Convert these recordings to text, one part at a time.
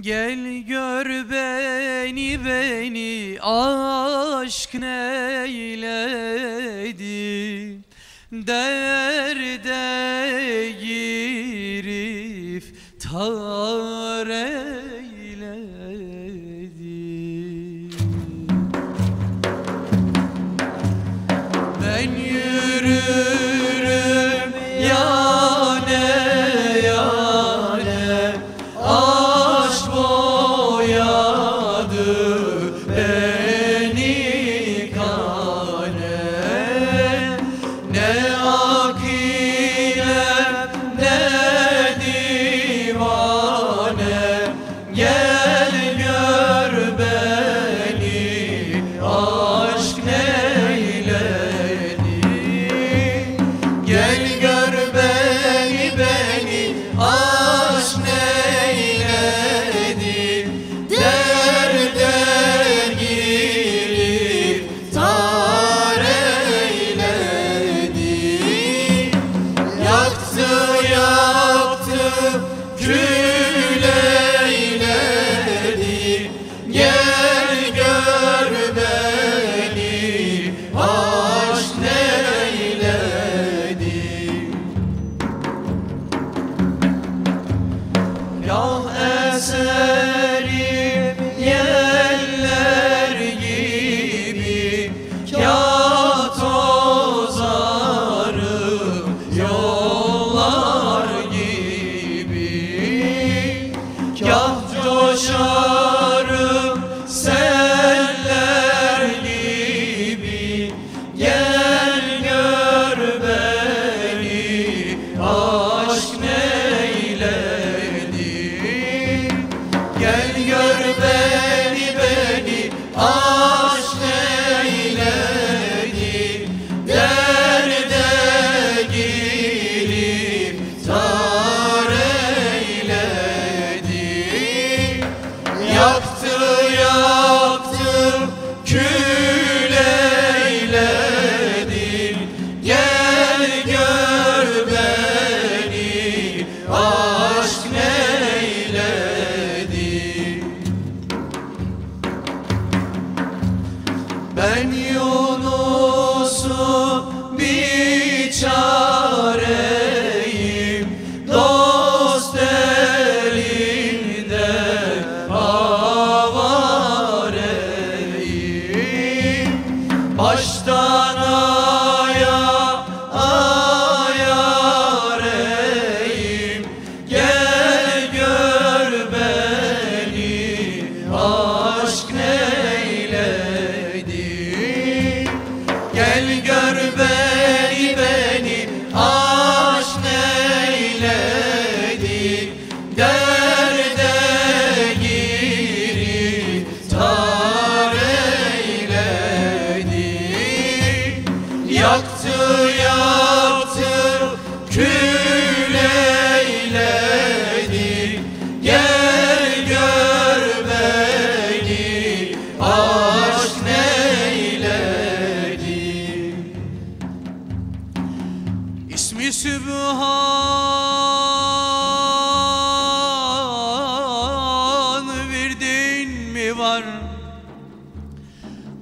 Gel gör beni beni aşk neyledi? Derde girif ta Jesus. Ah. Gel gör beni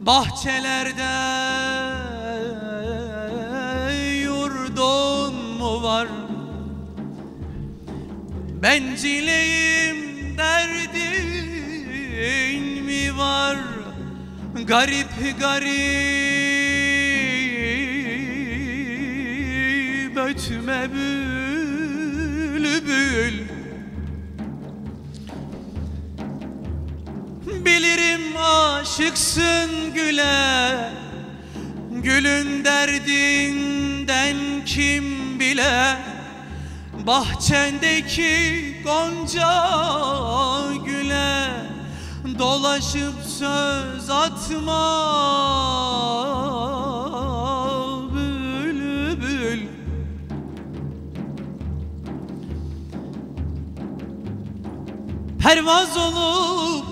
Bahçelerde yurdun mu var? Bencileyim derdin mi var? Garip garip ötme bülbül bül. Bilirim aşıksın güle Gülün derdinden kim bile? Bahçendeki gonca güle Dolaşıp söz atma. Bülbül. Pervaz olup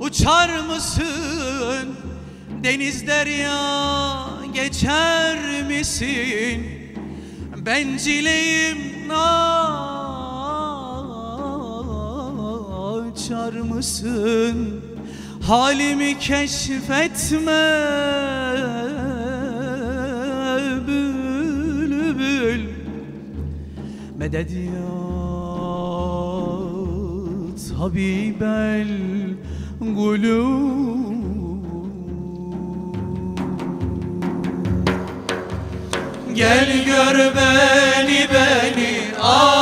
uçar mısın? Deniz derya geçer misin? Ben cileyim açar mısın? Halimi keşfetme bülbül Medet ya tabibel gulub Gel gör beni beni aşk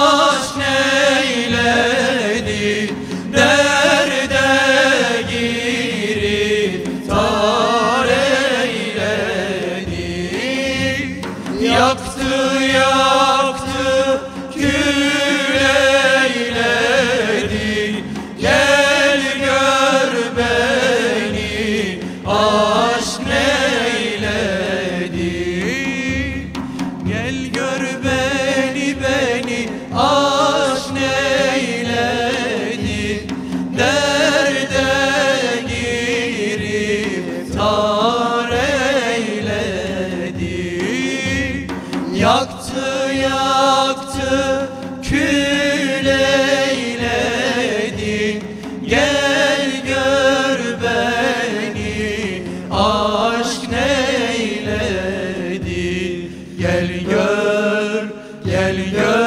Hallelujah.